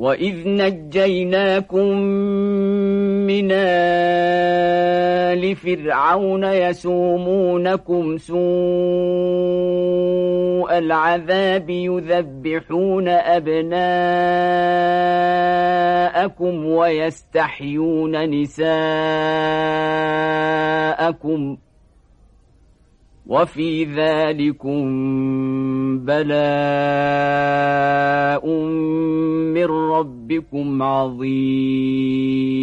وإذ نجيناكم من آل فرعون يسومونكم سوء العذاب يذبحون أبناءكم ويستحيون نساءكم وفي ذلكم بلاء ربكم عظيم.